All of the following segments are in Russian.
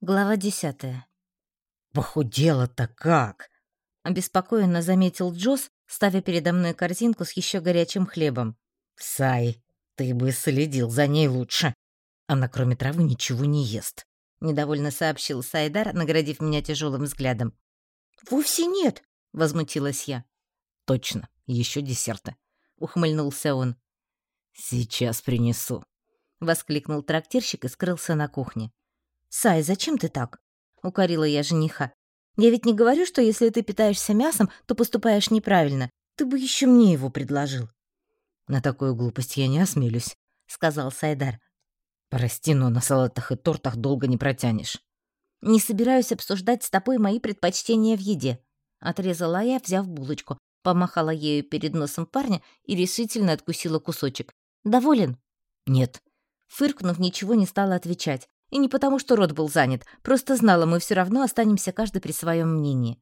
Глава десятая. «Похудела-то как!» — обеспокоенно заметил Джосс, ставя передо мной корзинку с еще горячим хлебом. «Сай, ты бы следил за ней лучше. Она, кроме травы, ничего не ест», — недовольно сообщил Сайдар, наградив меня тяжелым взглядом. «Вовсе нет», — возмутилась я. «Точно, еще десерты», — ухмыльнулся он. «Сейчас принесу», — воскликнул трактирщик и скрылся на кухне. «Сай, зачем ты так?» — укорила я жениха. «Я ведь не говорю, что если ты питаешься мясом, то поступаешь неправильно. Ты бы еще мне его предложил». «На такую глупость я не осмелюсь», — сказал Сайдар. «Прости, но на салатах и тортах долго не протянешь». «Не собираюсь обсуждать с тобой мои предпочтения в еде», — отрезала я, взяв булочку, помахала ею перед носом парня и решительно откусила кусочек. «Доволен?» «Нет». Фыркнув, ничего не стала отвечать. И не потому, что рот был занят, просто знала, мы все равно останемся каждый при своем мнении.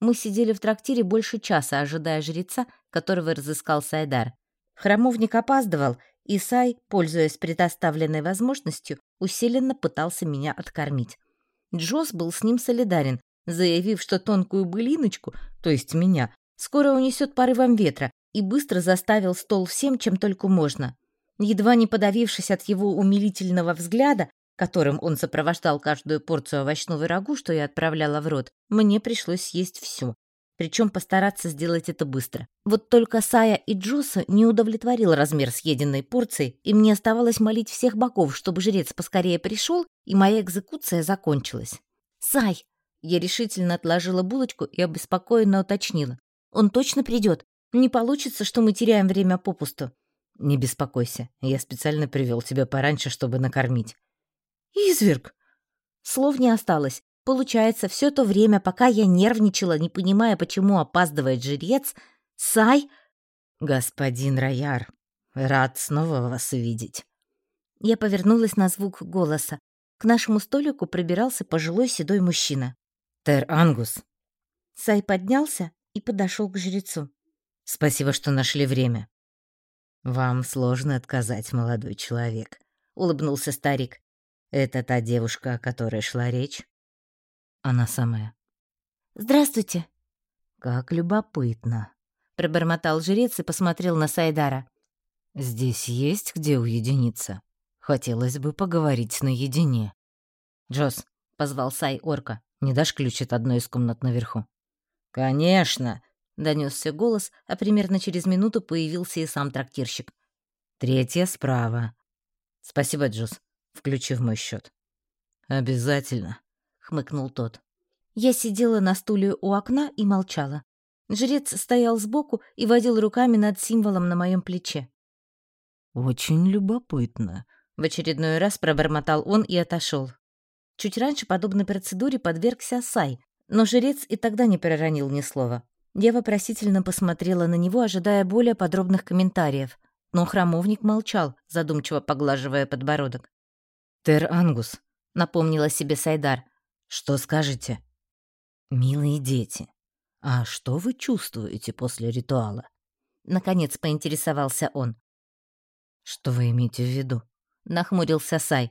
Мы сидели в трактире больше часа, ожидая жреца, которого разыскал Сайдар. Храмовник опаздывал, и Сай, пользуясь предоставленной возможностью, усиленно пытался меня откормить. Джос был с ним солидарен, заявив, что тонкую былиночку, то есть меня, скоро унесет порывом ветра, и быстро заставил стол всем, чем только можно. Едва не подавившись от его умилительного взгляда, которым он сопровождал каждую порцию овощного рагу, что я отправляла в рот, мне пришлось съесть все. Причем постараться сделать это быстро. Вот только Сая и Джоса не удовлетворил размер съеденной порции, и мне оставалось молить всех богов, чтобы жрец поскорее пришел, и моя экзекуция закончилась. «Сай!» Я решительно отложила булочку и обеспокоенно уточнила. «Он точно придет? Не получится, что мы теряем время попусту». «Не беспокойся, я специально привел тебя пораньше, чтобы накормить. «Изверг!» Слов не осталось. Получается, все то время, пока я нервничала, не понимая, почему опаздывает жрец, Сай... «Господин Рояр, рад снова вас увидеть». Я повернулась на звук голоса. К нашему столику пробирался пожилой седой мужчина. «Тер Ангус». Сай поднялся и подошел к жрецу. «Спасибо, что нашли время». «Вам сложно отказать, молодой человек», — улыбнулся старик. Это та девушка, о которой шла речь? Она самая. Здравствуйте. Как любопытно. Пробормотал жрец и посмотрел на Сайдара. Здесь есть где уединиться? Хотелось бы поговорить наедине. Джос, позвал Сай орка. Не дашь ключ от одной из комнат наверху? Конечно, донесся голос, а примерно через минуту появился и сам трактирщик. Третья справа. Спасибо, Джос включив мой счет. «Обязательно», — хмыкнул тот. Я сидела на стуле у окна и молчала. Жрец стоял сбоку и водил руками над символом на моем плече. «Очень любопытно», — в очередной раз пробормотал он и отошел. Чуть раньше подобной процедуре подвергся Сай, но жрец и тогда не проронил ни слова. Я вопросительно посмотрела на него, ожидая более подробных комментариев, но храмовник молчал, задумчиво поглаживая подбородок. «Тер Ангус», — напомнила себе Сайдар. «Что скажете?» «Милые дети, а что вы чувствуете после ритуала?» Наконец поинтересовался он. «Что вы имеете в виду?» — нахмурился Сай.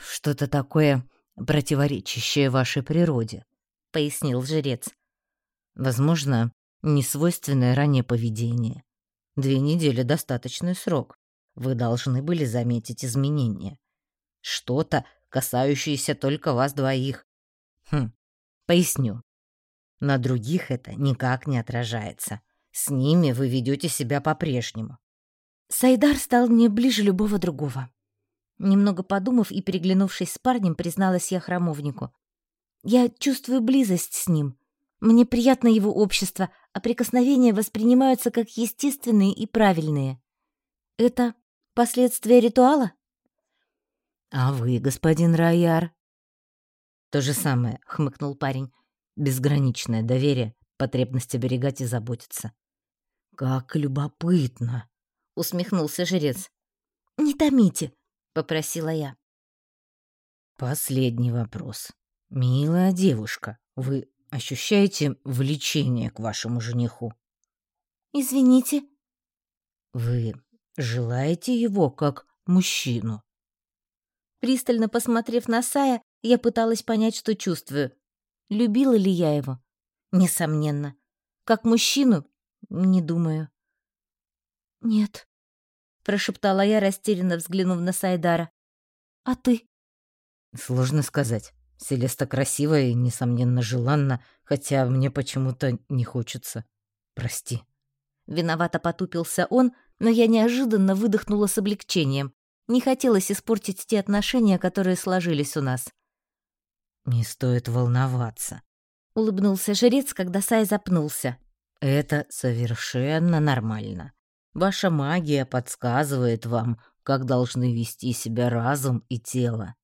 «Что-то такое противоречащее вашей природе», — пояснил жрец. «Возможно, несвойственное ранее поведение. Две недели — достаточный срок. Вы должны были заметить изменения. Что-то, касающееся только вас двоих. Хм, поясню. На других это никак не отражается. С ними вы ведете себя по-прежнему. Сайдар стал мне ближе любого другого. Немного подумав и переглянувшись с парнем, призналась я храмовнику. Я чувствую близость с ним. Мне приятно его общество, а прикосновения воспринимаются как естественные и правильные. Это последствия ритуала? «А вы, господин Рояр?» «То же самое», — хмыкнул парень. «Безграничное доверие, потребность оберегать и заботиться». «Как любопытно!» — усмехнулся жрец. «Не томите», — попросила я. «Последний вопрос. Милая девушка, вы ощущаете влечение к вашему жениху?» «Извините». «Вы желаете его как мужчину?» Пристально посмотрев на Сая, Я пыталась понять, что чувствую. Любила ли я его? Несомненно. Как мужчину? Не думаю. «Нет», — прошептала я, растерянно взглянув на Сайдара. «А ты?» «Сложно сказать. Селеста красивая и, несомненно, желанна, хотя мне почему-то не хочется. Прости». Виновато потупился он, но я неожиданно выдохнула с облегчением. Не хотелось испортить те отношения, которые сложились у нас. «Не стоит волноваться», — улыбнулся жрец, когда Сай запнулся. «Это совершенно нормально. Ваша магия подсказывает вам, как должны вести себя разум и тело».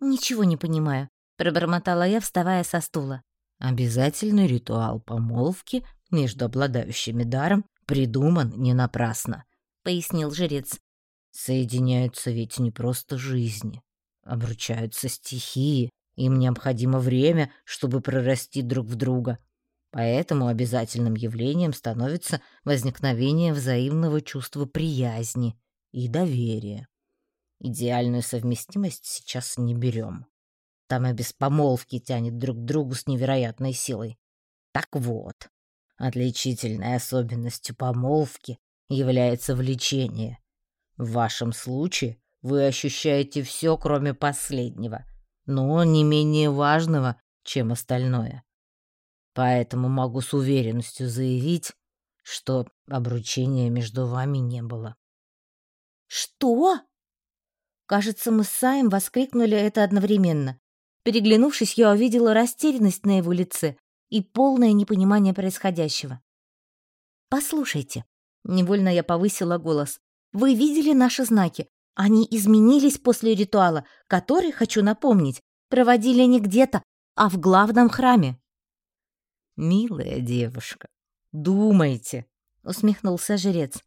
«Ничего не понимаю», — пробормотала я, вставая со стула. «Обязательный ритуал помолвки между обладающими даром придуман не напрасно», — пояснил жрец. «Соединяются ведь не просто жизни, обручаются стихии, им необходимо время, чтобы прорасти друг в друга. Поэтому обязательным явлением становится возникновение взаимного чувства приязни и доверия. Идеальную совместимость сейчас не берем. Там и без помолвки тянет друг к другу с невероятной силой. Так вот, отличительной особенностью помолвки является влечение. В вашем случае вы ощущаете все, кроме последнего — но не менее важного, чем остальное. Поэтому могу с уверенностью заявить, что обручения между вами не было. «Что?» Кажется, мы с Саем воскликнули это одновременно. Переглянувшись, я увидела растерянность на его лице и полное непонимание происходящего. «Послушайте», — невольно я повысила голос, — «вы видели наши знаки? Они изменились после ритуала, который, хочу напомнить, проводили не где-то, а в главном храме. «Милая девушка, думайте», — усмехнулся жрец.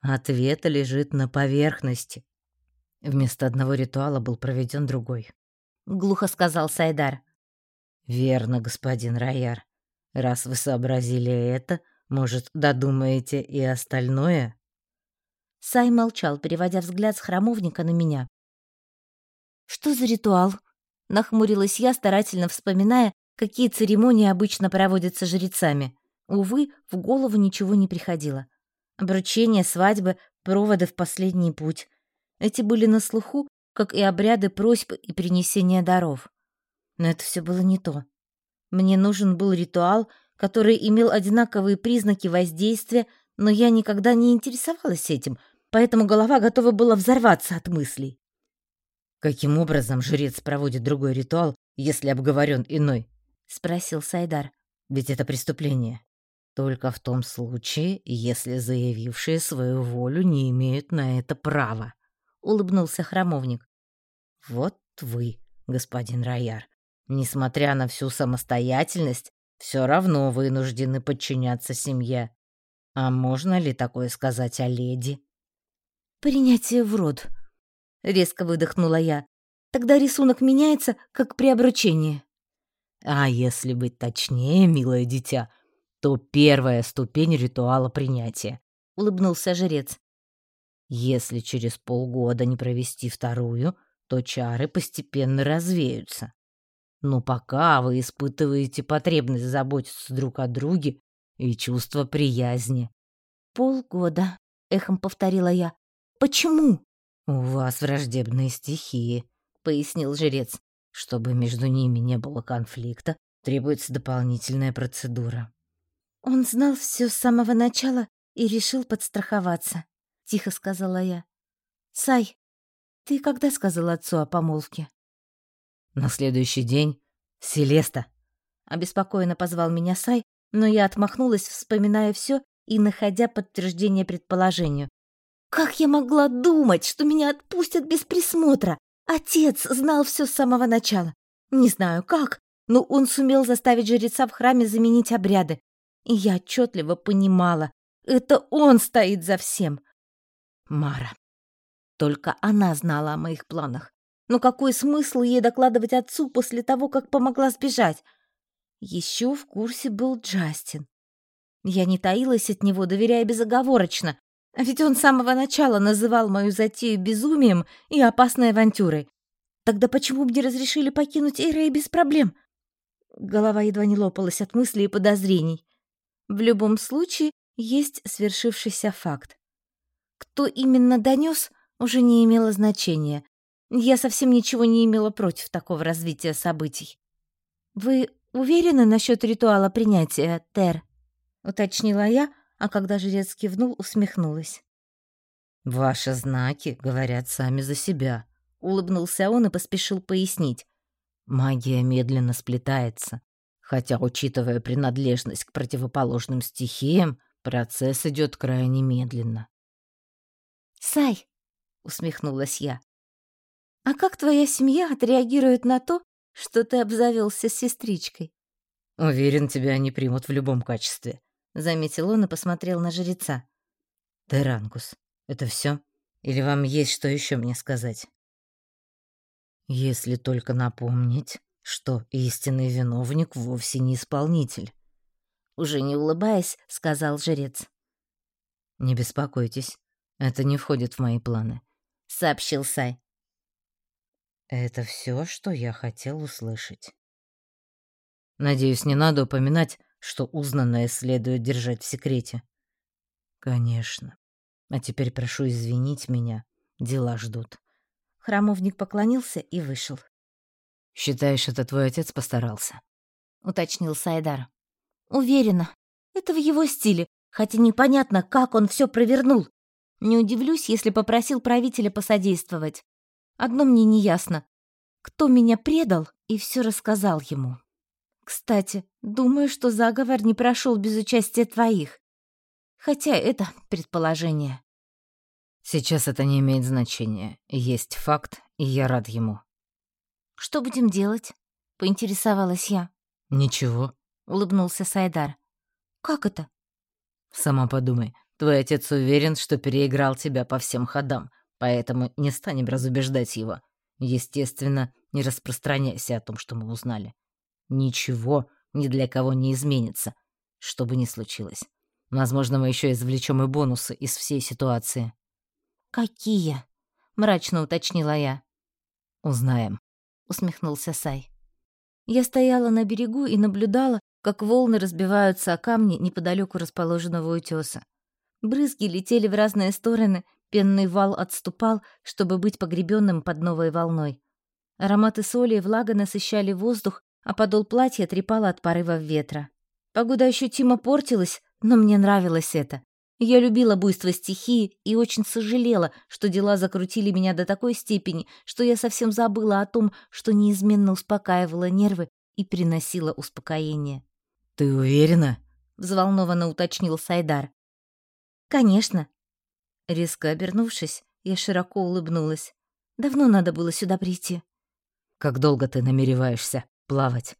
«Ответ лежит на поверхности». Вместо одного ритуала был проведен другой. Глухо сказал Сайдар. «Верно, господин Рояр. Раз вы сообразили это, может, додумаете и остальное?» Сай молчал, переводя взгляд с храмовника на меня. «Что за ритуал?» — нахмурилась я, старательно вспоминая, какие церемонии обычно проводятся жрецами. Увы, в голову ничего не приходило. Обручение, свадьбы, проводы в последний путь. Эти были на слуху, как и обряды просьб и принесения даров. Но это все было не то. Мне нужен был ритуал, который имел одинаковые признаки воздействия, но я никогда не интересовалась этим — поэтому голова готова была взорваться от мыслей. «Каким образом жрец проводит другой ритуал, если обговорен иной?» — спросил Сайдар. «Ведь это преступление. Только в том случае, если заявившие свою волю не имеют на это права», — улыбнулся храмовник. «Вот вы, господин Рояр, несмотря на всю самостоятельность, все равно вынуждены подчиняться семье. А можно ли такое сказать о леди?» «Принятие в род», — резко выдохнула я. «Тогда рисунок меняется, как при обручении». «А если быть точнее, милое дитя, то первая ступень ритуала принятия», — улыбнулся жрец. «Если через полгода не провести вторую, то чары постепенно развеются. Но пока вы испытываете потребность заботиться друг о друге и чувство приязни». «Полгода», — эхом повторила я. Почему? У вас враждебные стихии, пояснил жрец. Чтобы между ними не было конфликта, требуется дополнительная процедура. Он знал все с самого начала и решил подстраховаться, тихо сказала я. Сай, ты когда сказал отцу о помолвке? На следующий день. Селеста. Обеспокоенно позвал меня Сай, но я отмахнулась, вспоминая все и находя подтверждение предположению. Как я могла думать, что меня отпустят без присмотра? Отец знал все с самого начала. Не знаю как, но он сумел заставить жреца в храме заменить обряды. И я отчетливо понимала, это он стоит за всем. Мара. Только она знала о моих планах. Но какой смысл ей докладывать отцу после того, как помогла сбежать? Еще в курсе был Джастин. Я не таилась от него, доверяя безоговорочно, ведь он с самого начала называл мою затею безумием и опасной авантюрой. Тогда почему мне разрешили покинуть Эйрей без проблем? Голова едва не лопалась от мыслей и подозрений. В любом случае, есть свершившийся факт. Кто именно донес, уже не имело значения. Я совсем ничего не имела против такого развития событий. «Вы уверены насчет ритуала принятия, Тер?» — уточнила я, а когда жрец кивнул, усмехнулась. «Ваши знаки говорят сами за себя», — улыбнулся он и поспешил пояснить. «Магия медленно сплетается, хотя, учитывая принадлежность к противоположным стихиям, процесс идет крайне медленно». «Сай», — усмехнулась я, — «а как твоя семья отреагирует на то, что ты обзавелся с сестричкой?» «Уверен, тебя они примут в любом качестве», — заметил он и посмотрел на жреца. «Терангус, это все? Или вам есть что еще мне сказать?» «Если только напомнить, что истинный виновник вовсе не исполнитель», — уже не улыбаясь, сказал жрец. «Не беспокойтесь, это не входит в мои планы», — сообщил Сай. «Это все, что я хотел услышать». «Надеюсь, не надо упоминать, что узнанное следует держать в секрете. Конечно. А теперь прошу извинить меня. Дела ждут. Храмовник поклонился и вышел. Считаешь, это твой отец постарался? уточнил Сайдар. Уверена. Это в его стиле, хотя непонятно, как он все провернул. Не удивлюсь, если попросил правителя посодействовать. Одно мне не ясно. Кто меня предал и все рассказал ему? Кстати, думаю, что заговор не прошел без участия твоих. Хотя это предположение. Сейчас это не имеет значения. Есть факт, и я рад ему. Что будем делать? Поинтересовалась я. Ничего, улыбнулся Сайдар. Как это? Сама подумай. Твой отец уверен, что переиграл тебя по всем ходам, поэтому не станем разубеждать его. Естественно, не распространяйся о том, что мы узнали. Ничего ни для кого не изменится, что бы ни случилось. Возможно, мы еще извлечем и бонусы из всей ситуации. «Какие?» — мрачно уточнила я. «Узнаем», — усмехнулся Сай. Я стояла на берегу и наблюдала, как волны разбиваются о камни неподалеку расположенного утеса. Брызги летели в разные стороны, пенный вал отступал, чтобы быть погребенным под новой волной. Ароматы соли и влага насыщали воздух, а подол платья трепало от порывов ветра. Погода ощутимо портилась, но мне нравилось это. Я любила буйство стихии и очень сожалела, что дела закрутили меня до такой степени, что я совсем забыла о том, что неизменно успокаивала нервы и приносила успокоение. «Ты уверена?» — взволнованно уточнил Сайдар. «Конечно». Резко обернувшись, я широко улыбнулась. Давно надо было сюда прийти. «Как долго ты намереваешься плавать?»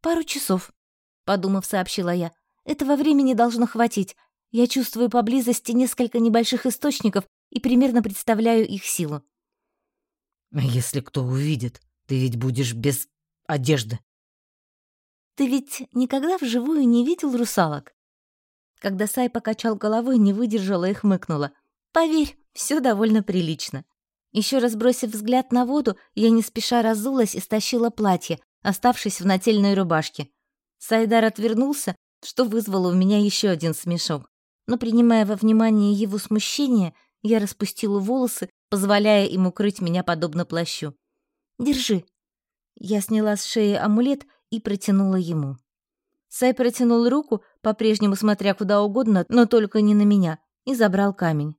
«Пару часов», — подумав, сообщила я. «Этого времени должно хватить. Я чувствую поблизости несколько небольших источников и примерно представляю их силу». «А если кто увидит? Ты ведь будешь без одежды». «Ты ведь никогда вживую не видел русалок?» Когда Сай покачал головой, не выдержала и хмыкнула. «Поверь, все довольно прилично». Еще раз бросив взгляд на воду, я не спеша разулась и стащила платье, оставшись в нательной рубашке. Сайдар отвернулся, что вызвало у меня еще один смешок. Но, принимая во внимание его смущение, я распустила волосы, позволяя им укрыть меня подобно плащу. «Держи». Я сняла с шеи амулет и протянула ему. Сай протянул руку, по-прежнему смотря куда угодно, но только не на меня, и забрал камень.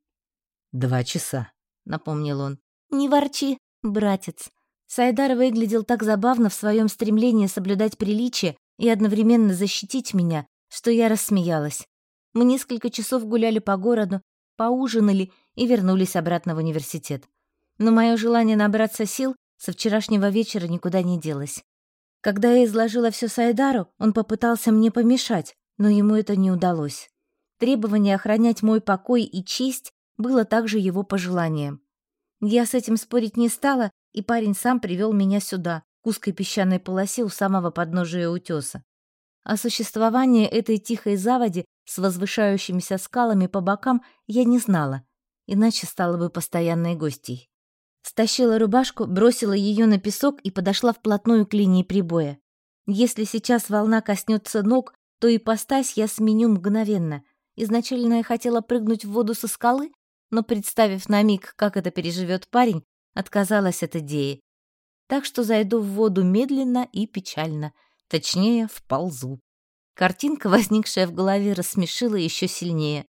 «Два часа», — напомнил он. «Не ворчи, братец», Сайдар выглядел так забавно в своем стремлении соблюдать приличие и одновременно защитить меня, что я рассмеялась. Мы несколько часов гуляли по городу, поужинали и вернулись обратно в университет. Но мое желание набраться сил со вчерашнего вечера никуда не делось. Когда я изложила все Сайдару, он попытался мне помешать, но ему это не удалось. Требование охранять мой покой и честь было также его пожеланием. Я с этим спорить не стала и парень сам привел меня сюда, к узкой песчаной полосе у самого подножия утеса. О существовании этой тихой заводи с возвышающимися скалами по бокам я не знала, иначе стала бы постоянной гостьей. Стащила рубашку, бросила ее на песок и подошла вплотную к линии прибоя. Если сейчас волна коснется ног, то и постась я сменю мгновенно. Изначально я хотела прыгнуть в воду со скалы, но, представив на миг, как это переживет парень, отказалась от идеи. Так что зайду в воду медленно и печально, точнее, вползу. Картинка, возникшая в голове, рассмешила еще сильнее.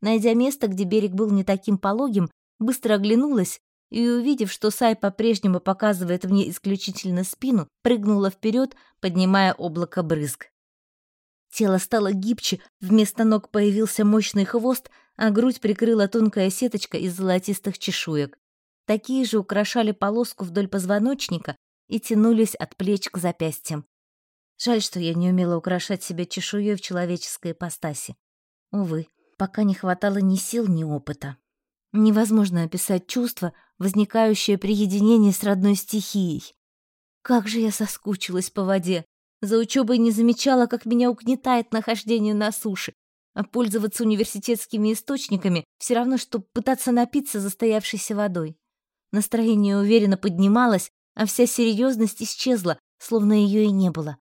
Найдя место, где берег был не таким пологим, быстро оглянулась и, увидев, что Сай по-прежнему показывает мне исключительно спину, прыгнула вперед, поднимая облако брызг. Тело стало гибче, вместо ног появился мощный хвост, а грудь прикрыла тонкая сеточка из золотистых чешуек. Такие же украшали полоску вдоль позвоночника и тянулись от плеч к запястьям. Жаль, что я не умела украшать себя чешуей в человеческой ипостаси. Увы, пока не хватало ни сил, ни опыта. Невозможно описать чувство, возникающее при единении с родной стихией. Как же я соскучилась по воде. За учебой не замечала, как меня угнетает нахождение на суше. А пользоваться университетскими источниками все равно, что пытаться напиться застоявшейся водой. Настроение уверенно поднималось, а вся серьезность исчезла, словно ее и не было.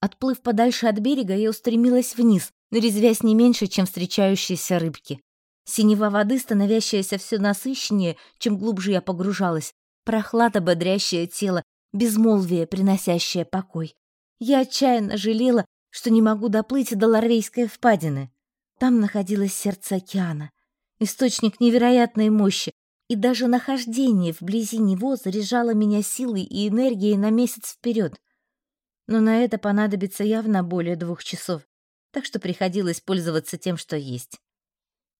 Отплыв подальше от берега, я устремилась вниз, резвясь не меньше, чем встречающиеся рыбки. Синева воды, становящаяся все насыщеннее, чем глубже я погружалась, прохлада, бодрящее тело, безмолвие, приносящее покой. Я отчаянно жалела, что не могу доплыть до Ларвейской впадины. Там находилось сердце океана, источник невероятной мощи, и даже нахождение вблизи него заряжало меня силой и энергией на месяц вперед. Но на это понадобится явно более двух часов, так что приходилось пользоваться тем, что есть.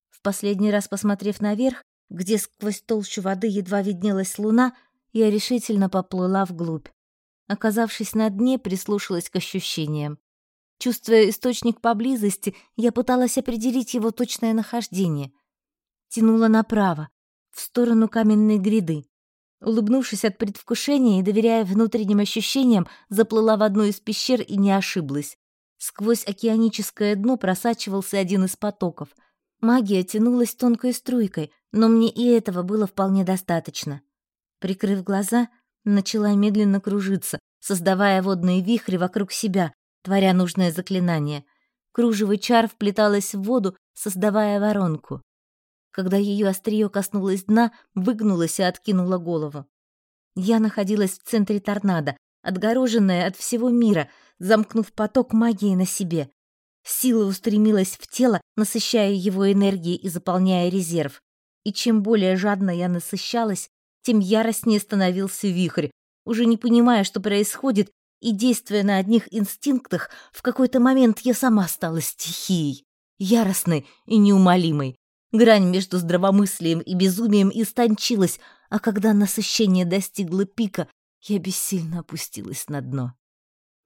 В последний раз посмотрев наверх, где сквозь толщу воды едва виднелась луна, я решительно поплыла вглубь. Оказавшись на дне, прислушалась к ощущениям. Чувствуя источник поблизости, я пыталась определить его точное нахождение. Тянула направо, в сторону каменной гряды. Улыбнувшись от предвкушения и доверяя внутренним ощущениям, заплыла в одну из пещер и не ошиблась. Сквозь океаническое дно просачивался один из потоков — Магия тянулась тонкой струйкой, но мне и этого было вполне достаточно. Прикрыв глаза, начала медленно кружиться, создавая водные вихри вокруг себя, творя нужное заклинание. Кружево чар вплеталось в воду, создавая воронку. Когда ее острие коснулось дна, выгнулась и откинула голову. Я находилась в центре торнадо, отгороженная от всего мира, замкнув поток магии на себе. Сила устремилась в тело, насыщая его энергией и заполняя резерв. И чем более жадно я насыщалась, тем яростнее становился вихрь. Уже не понимая, что происходит, и действуя на одних инстинктах, в какой-то момент я сама стала стихией, яростной и неумолимой. Грань между здравомыслием и безумием истончилась, а когда насыщение достигло пика, я бессильно опустилась на дно.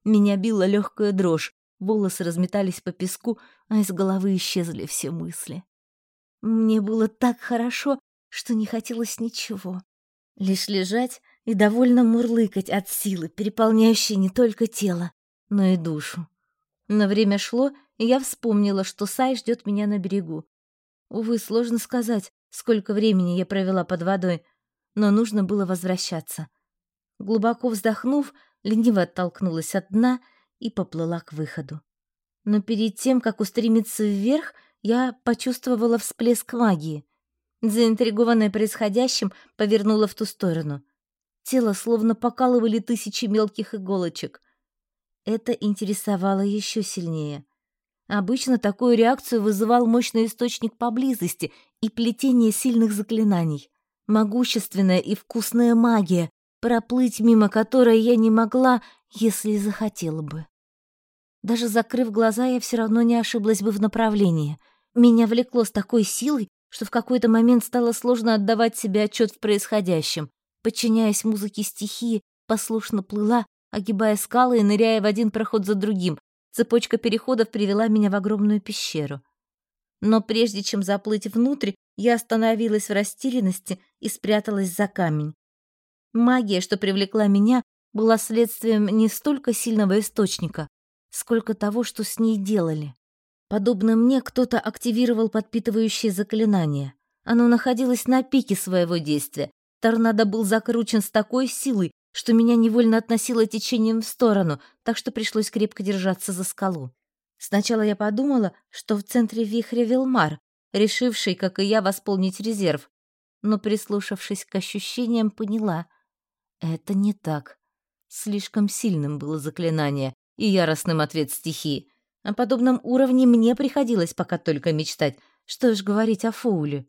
Меня била легкая дрожь, волосы разметались по песку, а из головы исчезли все мысли. Мне было так хорошо, что не хотелось ничего. Лишь лежать и довольно мурлыкать от силы, переполняющей не только тело, но и душу. Но время шло, и я вспомнила, что Сай ждет меня на берегу. Увы, сложно сказать, сколько времени я провела под водой, но нужно было возвращаться. Глубоко вздохнув, лениво оттолкнулась от дна и поплыла к выходу. Но перед тем, как устремиться вверх, я почувствовала всплеск магии. Заинтригованная происходящим, повернула в ту сторону. Тело словно покалывали тысячи мелких иголочек. Это интересовало еще сильнее. Обычно такую реакцию вызывал мощный источник поблизости и плетение сильных заклинаний. Могущественная и вкусная магия, проплыть мимо которой я не могла, если захотела бы. Даже закрыв глаза, я все равно не ошиблась бы в направлении. Меня влекло с такой силой, что в какой-то момент стало сложно отдавать себе отчет в происходящем. Подчиняясь музыке стихии, послушно плыла, огибая скалы и ныряя в один проход за другим. Цепочка переходов привела меня в огромную пещеру. Но прежде чем заплыть внутрь, я остановилась в растерянности и спряталась за камень. Магия, что привлекла меня, была следствием не столько сильного источника, сколько того, что с ней делали. Подобно мне, кто-то активировал подпитывающее заклинание. Оно находилось на пике своего действия, Торнадо был закручен с такой силой, что меня невольно относило течением в сторону, так что пришлось крепко держаться за скалу. Сначала я подумала, что в центре вихря Вилмар, решивший, как и я, восполнить резерв, но, прислушавшись к ощущениям, поняла — это не так. Слишком сильным было заклинание и яростным ответ стихии. О подобном уровне мне приходилось пока только мечтать, что ж говорить о Фоуле.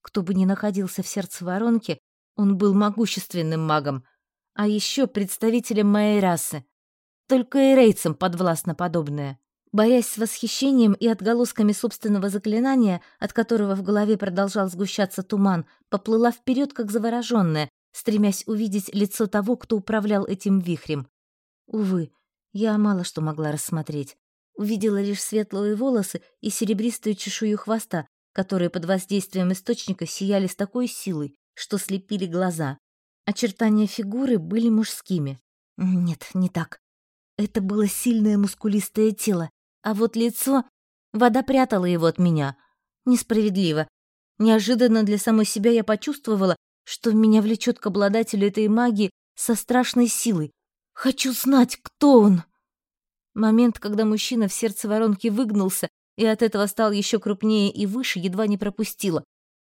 Кто бы ни находился в сердце воронки, он был могущественным магом, а еще представителем моей расы. Только и рейцам подвластно подобное. Борясь с восхищением и отголосками собственного заклинания, от которого в голове продолжал сгущаться туман, поплыла вперед, как завороженная, стремясь увидеть лицо того, кто управлял этим вихрем. Увы, я мало что могла рассмотреть. Увидела лишь светлые волосы и серебристую чешую хвоста, которые под воздействием источника сияли с такой силой, что слепили глаза. Очертания фигуры были мужскими. Нет, не так. Это было сильное мускулистое тело, а вот лицо... Вода прятала его от меня. Несправедливо. Неожиданно для самой себя я почувствовала, что меня влечет к обладателю этой магии со страшной силой. Хочу знать, кто он. Момент, когда мужчина в сердце воронки выгнулся и от этого стал еще крупнее и выше, едва не пропустила.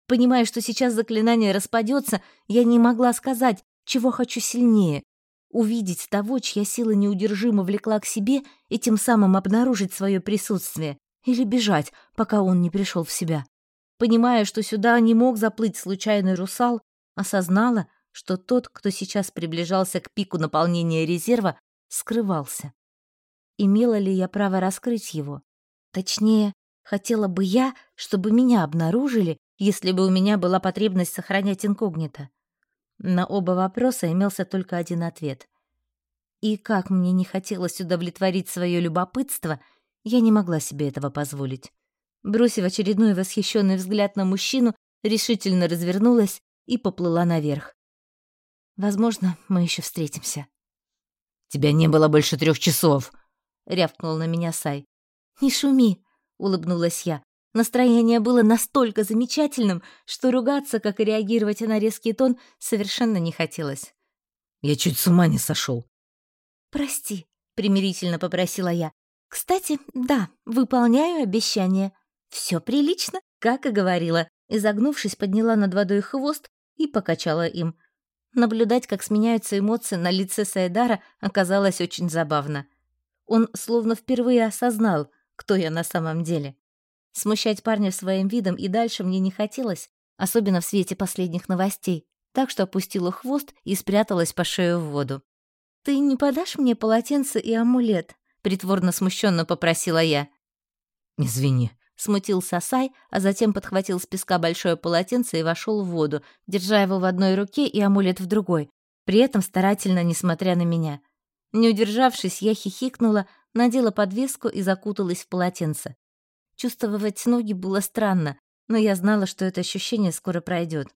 Понимая, что сейчас заклинание распадется, я не могла сказать, чего хочу сильнее. Увидеть того, чья сила неудержимо влекла к себе, и тем самым обнаружить свое присутствие. Или бежать, пока он не пришел в себя. Понимая, что сюда не мог заплыть случайный русал, осознала, что тот, кто сейчас приближался к пику наполнения резерва, скрывался. Имела ли я право раскрыть его? Точнее, хотела бы я, чтобы меня обнаружили, если бы у меня была потребность сохранять инкогнито. На оба вопроса имелся только один ответ. И как мне не хотелось удовлетворить свое любопытство, я не могла себе этого позволить. Бросив очередной восхищенный взгляд на мужчину, решительно развернулась и поплыла наверх. Возможно, мы еще встретимся. «Тебя не было больше трех часов!» — рявкнул на меня Сай. «Не шуми!» — улыбнулась я. Настроение было настолько замечательным, что ругаться, как и реагировать на резкий тон, совершенно не хотелось. «Я чуть с ума не сошел. «Прости», — примирительно попросила я. «Кстати, да, выполняю обещание. Все прилично, как и говорила». Изогнувшись, подняла над водой хвост и покачала им. Наблюдать, как сменяются эмоции на лице Сайдара, оказалось очень забавно. Он словно впервые осознал, кто я на самом деле. Смущать парня своим видом и дальше мне не хотелось, особенно в свете последних новостей, так что опустила хвост и спряталась по шею в воду. «Ты не подашь мне полотенце и амулет?» — притворно смущенно попросила я. «Извини», — смутился Сай, а затем подхватил с песка большое полотенце и вошел в воду, держа его в одной руке и амулет в другой, при этом старательно, несмотря на меня. Не удержавшись, я хихикнула, надела подвеску и закуталась в полотенце. Чувствовать ноги было странно, но я знала, что это ощущение скоро пройдет.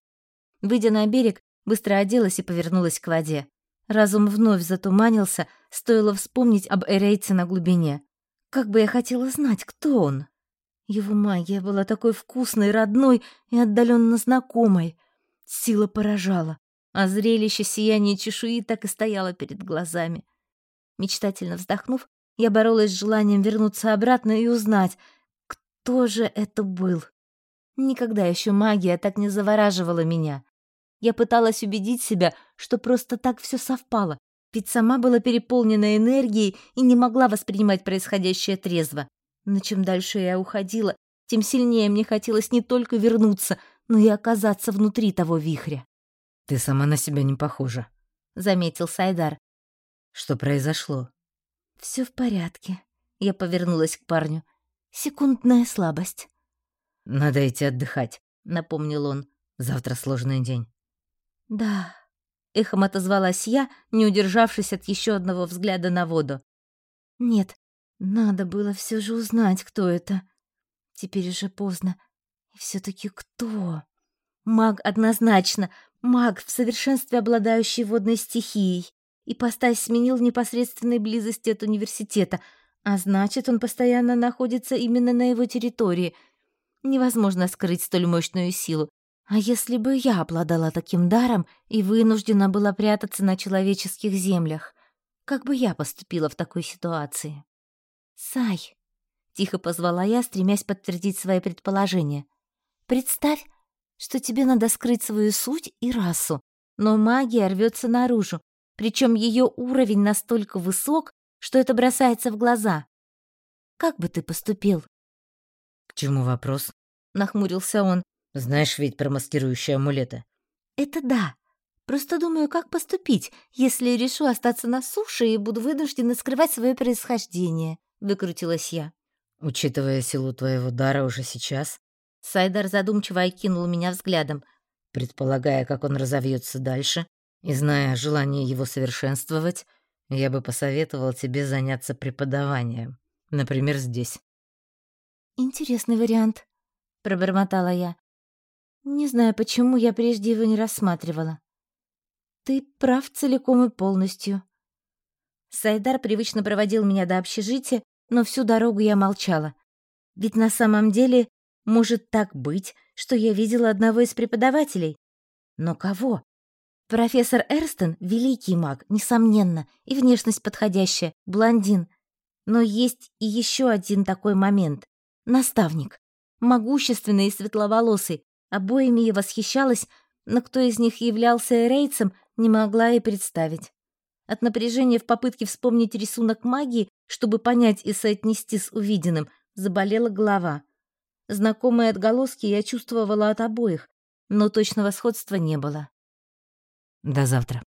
Выйдя на берег, быстро оделась и повернулась к воде. Разум вновь затуманился, стоило вспомнить об Эрейце на глубине. Как бы я хотела знать, кто он. Его магия была такой вкусной, родной и отдаленно знакомой. Сила поражала, а зрелище сияния чешуи так и стояло перед глазами. Мечтательно вздохнув, я боролась с желанием вернуться обратно и узнать, кто же это был. Никогда еще магия так не завораживала меня. Я пыталась убедить себя, что просто так все совпало, ведь сама была переполнена энергией и не могла воспринимать происходящее трезво. Но чем дальше я уходила, тем сильнее мне хотелось не только вернуться, но и оказаться внутри того вихря. «Ты сама на себя не похожа», — заметил Сайдар. Что произошло? Все в порядке. Я повернулась к парню. Секундная слабость. Надо идти отдыхать, напомнил он. Завтра сложный день. Да. Эхом отозвалась я, не удержавшись от еще одного взгляда на воду. Нет, надо было все же узнать, кто это. Теперь уже поздно. И все-таки кто? Маг однозначно. Маг, в совершенстве обладающий водной стихией. И постась сменил в непосредственной близости от университета, а значит, он постоянно находится именно на его территории. Невозможно скрыть столь мощную силу. А если бы я обладала таким даром и вынуждена была прятаться на человеческих землях, как бы я поступила в такой ситуации? «Сай!» — тихо позвала я, стремясь подтвердить свои предположения. «Представь, что тебе надо скрыть свою суть и расу, но магия рвется наружу, причем ее уровень настолько высок, что это бросается в глаза. Как бы ты поступил?» «К чему вопрос?» — нахмурился он. Знаешь ведь про маскирующие амулеты. Это да. Просто думаю, как поступить, если решу остаться на суше и буду вынуждена скрывать свое происхождение, выкрутилась я. Учитывая силу твоего дара уже сейчас, Сайдар задумчиво окинул меня взглядом, предполагая, как он разовьется дальше, и зная желание его совершенствовать, я бы посоветовал тебе заняться преподаванием, например, здесь. Интересный вариант, пробормотала я. Не знаю, почему я прежде его не рассматривала. Ты прав целиком и полностью. Сайдар привычно проводил меня до общежития, но всю дорогу я молчала. Ведь на самом деле может так быть, что я видела одного из преподавателей. Но кого? Профессор Эрстон — великий маг, несомненно, и внешность подходящая, блондин. Но есть и еще один такой момент. Наставник. Могущественный и светловолосый, Обоими я восхищалась, но кто из них являлся рейцем, не могла и представить. От напряжения в попытке вспомнить рисунок магии, чтобы понять и соотнести с увиденным, заболела голова. Знакомые отголоски я чувствовала от обоих, но точного сходства не было. «До завтра».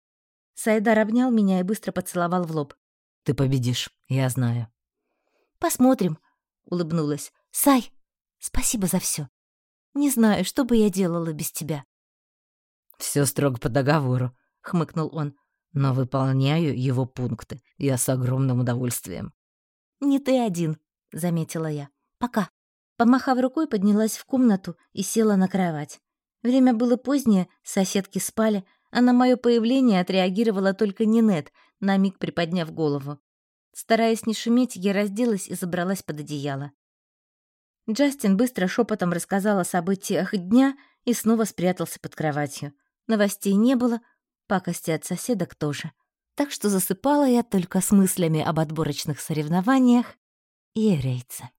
Сайдар обнял меня и быстро поцеловал в лоб. «Ты победишь, я знаю». «Посмотрим», — улыбнулась. «Сай, спасибо за все. Не знаю, что бы я делала без тебя». Все строго по договору», — хмыкнул он. «Но выполняю его пункты. Я с огромным удовольствием». «Не ты один», — заметила я. «Пока». Помахав рукой, поднялась в комнату и села на кровать. Время было позднее, соседки спали, а на мое появление отреагировала только Нинет, на миг приподняв голову. Стараясь не шуметь, я разделась и забралась под одеяло. Джастин быстро шепотом рассказал о событиях дня и снова спрятался под кроватью. Новостей не было, пакости от соседок тоже. Так что засыпала я только с мыслями об отборочных соревнованиях и рейце.